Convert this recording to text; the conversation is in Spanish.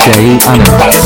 porque ahí, ah no.